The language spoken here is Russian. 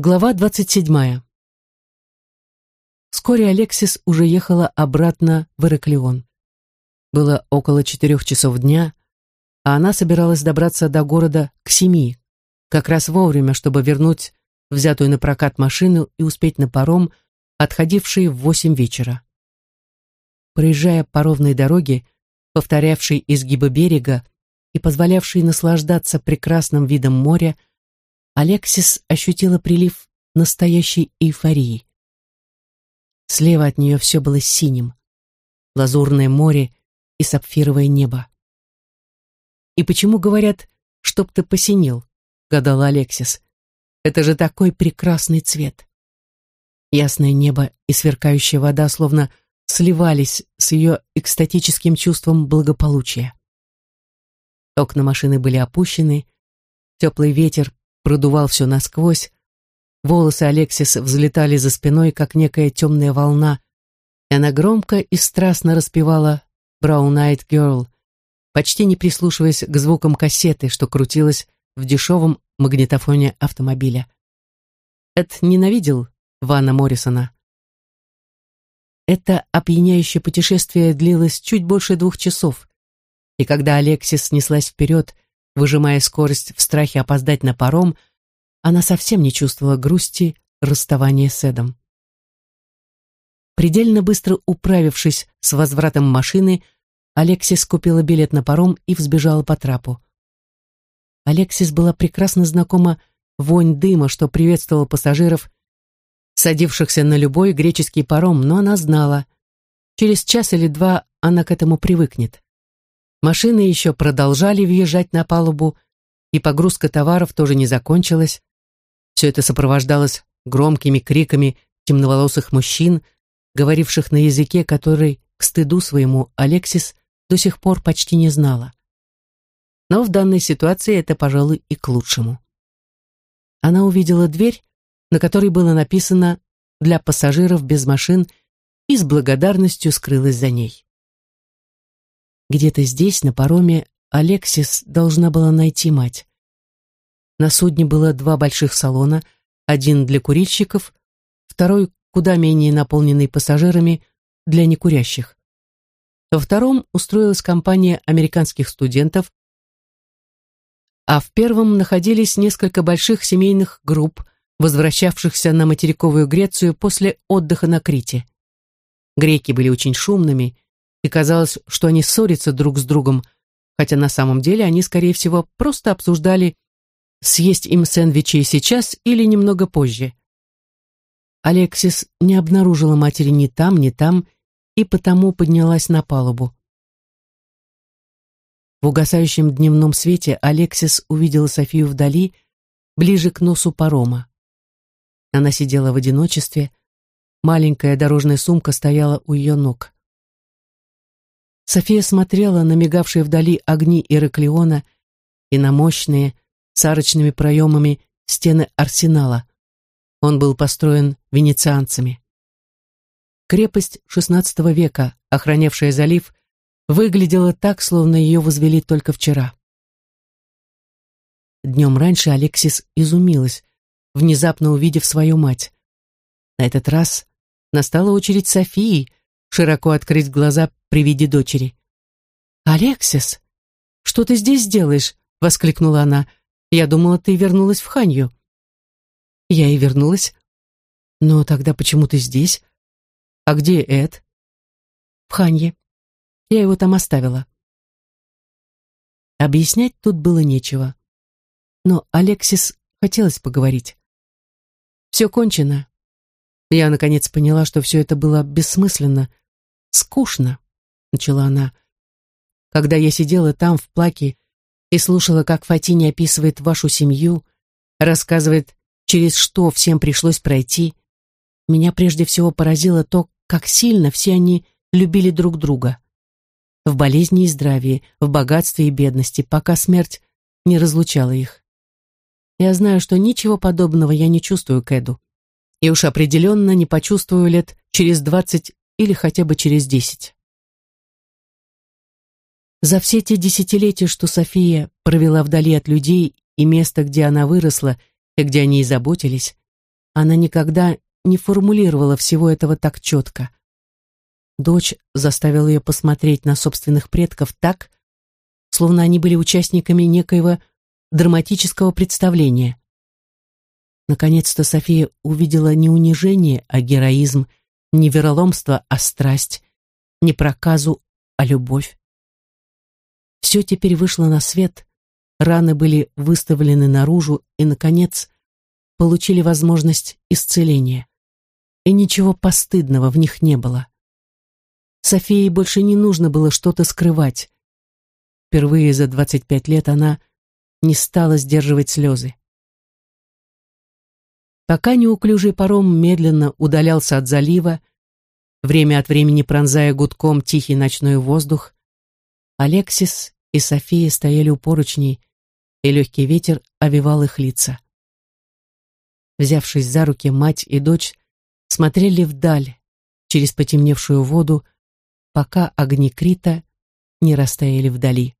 Глава двадцать седьмая. Вскоре Алексис уже ехала обратно в Ираклион. Было около четырех часов дня, а она собиралась добраться до города к семи, как раз вовремя, чтобы вернуть взятую на прокат машину и успеть на паром, отходивший в восемь вечера. Проезжая по ровной дороге, повторявшей изгибы берега и позволявшей наслаждаться прекрасным видом моря, Алексис ощутила прилив настоящей эйфории. Слева от нее все было синим. Лазурное море и сапфировое небо. «И почему говорят, чтоб ты посинел?» — гадала Алексис. «Это же такой прекрасный цвет!» Ясное небо и сверкающая вода словно сливались с ее экстатическим чувством благополучия. Окна машины были опущены, теплый ветер продувал все насквозь, волосы Алексис взлетали за спиной, как некая темная волна, и она громко и страстно распевала «Brown Eyed Girl», почти не прислушиваясь к звукам кассеты, что крутилась в дешевом магнитофоне автомобиля. Эд ненавидел Вана Моррисона. Это опьяняющее путешествие длилось чуть больше двух часов, и когда Алексис снеслась вперед, выжимая скорость в страхе опоздать на паром, она совсем не чувствовала грусти расставания с Эдом. Предельно быстро управившись с возвратом машины, Алексис купила билет на паром и взбежала по трапу. Алексис была прекрасно знакома вонь дыма, что приветствовал пассажиров, садившихся на любой греческий паром, но она знала, через час или два она к этому привыкнет. Машины еще продолжали въезжать на палубу, и погрузка товаров тоже не закончилась. Все это сопровождалось громкими криками темноволосых мужчин, говоривших на языке, который, к стыду своему, Алексис до сих пор почти не знала. Но в данной ситуации это, пожалуй, и к лучшему. Она увидела дверь, на которой было написано «Для пассажиров без машин» и с благодарностью скрылась за ней. Где-то здесь, на пароме, Алексис должна была найти мать. На судне было два больших салона, один для курильщиков, второй, куда менее наполненный пассажирами, для некурящих. Во втором устроилась компания американских студентов, а в первом находились несколько больших семейных групп, возвращавшихся на материковую Грецию после отдыха на Крите. Греки были очень шумными, и казалось, что они ссорятся друг с другом, хотя на самом деле они, скорее всего, просто обсуждали, съесть им сэндвичи сейчас или немного позже. Алексис не обнаружила матери ни там, ни там, и потому поднялась на палубу. В угасающем дневном свете Алексис увидела Софию вдали, ближе к носу парома. Она сидела в одиночестве, маленькая дорожная сумка стояла у ее ног. София смотрела на мигавшие вдали огни Ираклиона и на мощные, с арочными проемами, стены арсенала. Он был построен венецианцами. Крепость XVI века, охранявшая залив, выглядела так, словно ее возвели только вчера. Днем раньше Алексис изумилась, внезапно увидев свою мать. На этот раз настала очередь Софии, широко открыть глаза при виде дочери. «Алексис, что ты здесь делаешь?» — воскликнула она. «Я думала, ты вернулась в Ханью». «Я и вернулась. Но тогда почему ты здесь? А где Эд?» «В Ханье. Я его там оставила». Объяснять тут было нечего. Но Алексис хотелось поговорить. «Все кончено. Я, наконец, поняла, что все это было бессмысленно, скучно, начала она. Когда я сидела там, в плаке, и слушала, как Фатини описывает вашу семью, рассказывает, через что всем пришлось пройти, меня прежде всего поразило то, как сильно все они любили друг друга. В болезни и здравии, в богатстве и бедности, пока смерть не разлучала их. Я знаю, что ничего подобного я не чувствую к Эду и уж определенно не почувствую лет через двадцать или хотя бы через десять. За все те десятилетия, что София провела вдали от людей и места, где она выросла и где они и заботились, она никогда не формулировала всего этого так четко. Дочь заставила ее посмотреть на собственных предков так, словно они были участниками некоего драматического представления. Наконец-то София увидела не унижение, а героизм, не вероломство, а страсть, не проказу, а любовь. Все теперь вышло на свет, раны были выставлены наружу и, наконец, получили возможность исцеления. И ничего постыдного в них не было. Софии больше не нужно было что-то скрывать. Впервые за 25 лет она не стала сдерживать слезы. Пока неуклюжий паром медленно удалялся от залива, время от времени пронзая гудком тихий ночной воздух, Алексис и София стояли у поручней, и легкий ветер овивал их лица. Взявшись за руки, мать и дочь смотрели вдаль, через потемневшую воду, пока огни Крита не растаяли вдали.